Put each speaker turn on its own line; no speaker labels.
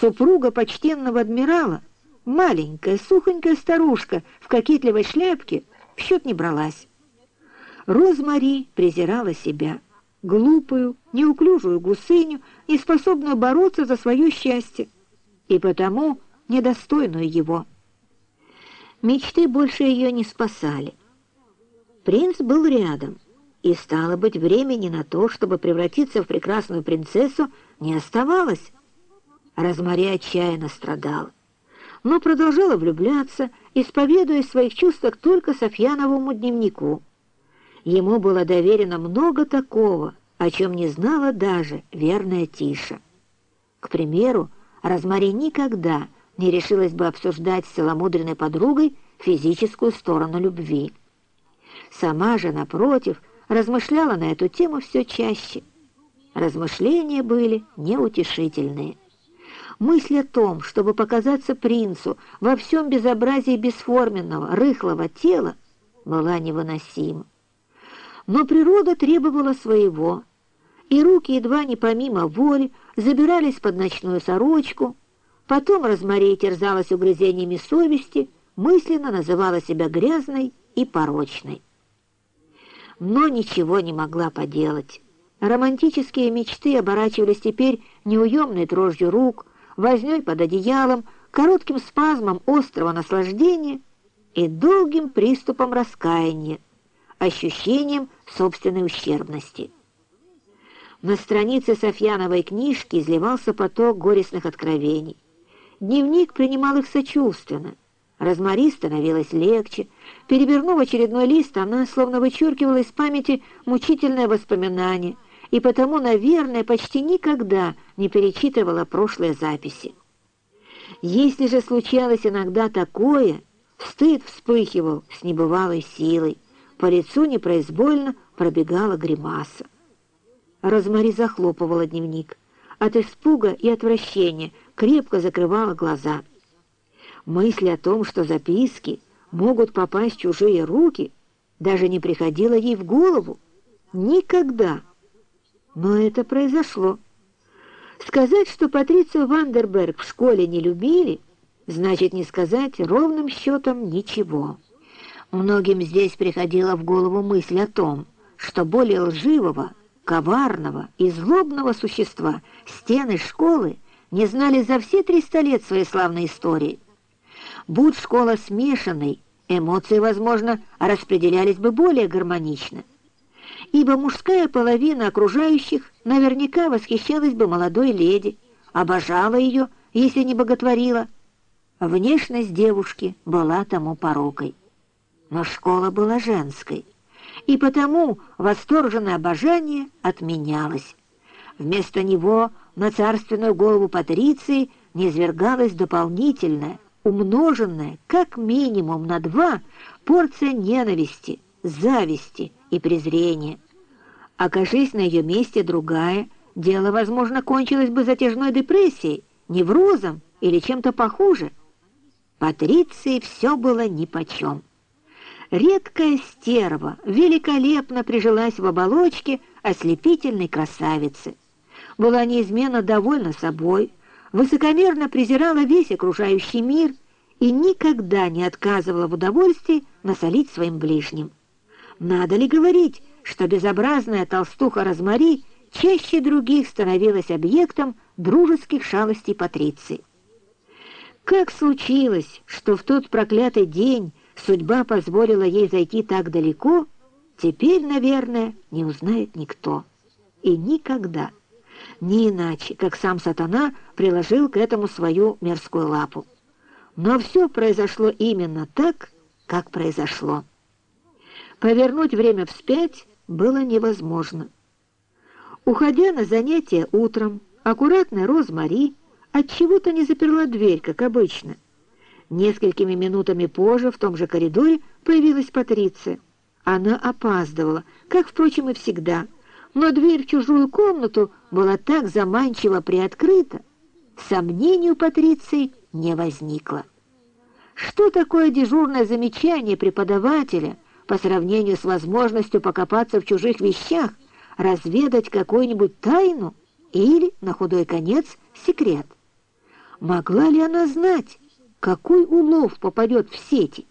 Супруга почтенного адмирала, маленькая, сухонькая старушка в кокетливой шляпке, в счет не бралась. Розмари презирала себя, глупую, неуклюжую гусыню, неспособную бороться за свое счастье, и потому недостойную его. Мечты больше ее не спасали. Принц был рядом, и, стало быть, времени на то, чтобы превратиться в прекрасную принцессу, не оставалось. Розмари отчаянно страдала, но продолжала влюбляться, исповедуя своих чувствах только Софьяновому дневнику. Ему было доверено много такого, о чем не знала даже верная Тиша. К примеру, Розмари никогда не решилась бы обсуждать с целомудренной подругой физическую сторону любви. Сама же, напротив, размышляла на эту тему все чаще. Размышления были неутешительные. Мысль о том, чтобы показаться принцу во всем безобразии бесформенного, рыхлого тела, была невыносима. Но природа требовала своего, и руки едва не помимо воли забирались под ночную сорочку, потом Розмария терзалась угрызениями совести, мысленно называла себя грязной и порочной. Но ничего не могла поделать. Романтические мечты оборачивались теперь неуемной дрожью рук, вознёй под одеялом, коротким спазмом острого наслаждения и долгим приступом раскаяния, ощущением собственной ущербности. На странице Софьяновой книжки изливался поток горестных откровений. Дневник принимал их сочувственно. Розмари становилось легче. Перевернув очередной лист, она словно вычеркивала из памяти мучительное воспоминание и потому, наверное, почти никогда не перечитывала прошлые записи. Если же случалось иногда такое, стыд вспыхивал с небывалой силой. По лицу непроизвольно пробегала гримаса. Розмари захлопывала дневник. От испуга и отвращения крепко закрывала глаза. Мысль о том, что записки могут попасть в чужие руки, даже не приходила ей в голову. Никогда. Но это произошло. Сказать, что Патрицию Вандерберг в школе не любили, значит не сказать ровным счетом ничего. Многим здесь приходила в голову мысль о том, что более лживого, коварного и злобного существа стены школы не знали за все триста лет своей славной истории. Будь школа смешанной, эмоции, возможно, распределялись бы более гармонично, ибо мужская половина окружающих наверняка восхищалась бы молодой леди, обожала ее, если не боготворила. Внешность девушки была тому порокой но школа была женской, и потому восторженное обожание отменялось. Вместо него на царственную голову Патриции низвергалась дополнительная, умноженная как минимум на два порция ненависти, зависти и презрения. Окажись на ее месте другая, дело, возможно, кончилось бы затяжной депрессией, неврозом или чем-то похуже. Патриции все было нипочем. Редкая стерва великолепно прижилась в оболочке ослепительной красавицы. Была неизменно довольна собой, высокомерно презирала весь окружающий мир и никогда не отказывала в удовольствии насолить своим ближним. Надо ли говорить, что безобразная толстуха Розмари чаще других становилась объектом дружеских шалостей Патриции? Как случилось, что в тот проклятый день судьба позволила ей зайти так далеко, теперь, наверное, не узнает никто. И никогда. Не иначе, как сам сатана приложил к этому свою мерзкую лапу. Но все произошло именно так, как произошло. Повернуть время вспять было невозможно. Уходя на занятия утром, аккуратная Розмари отчего-то не заперла дверь, как обычно — Несколькими минутами позже в том же коридоре появилась Патриция. Она опаздывала, как, впрочем, и всегда, но дверь в чужую комнату была так заманчиво приоткрыта, сомнений у Патриции не возникло. Что такое дежурное замечание преподавателя по сравнению с возможностью покопаться в чужих вещах, разведать какую-нибудь тайну или, на худой конец, секрет? Могла ли она знать, какой улов попадет в сети?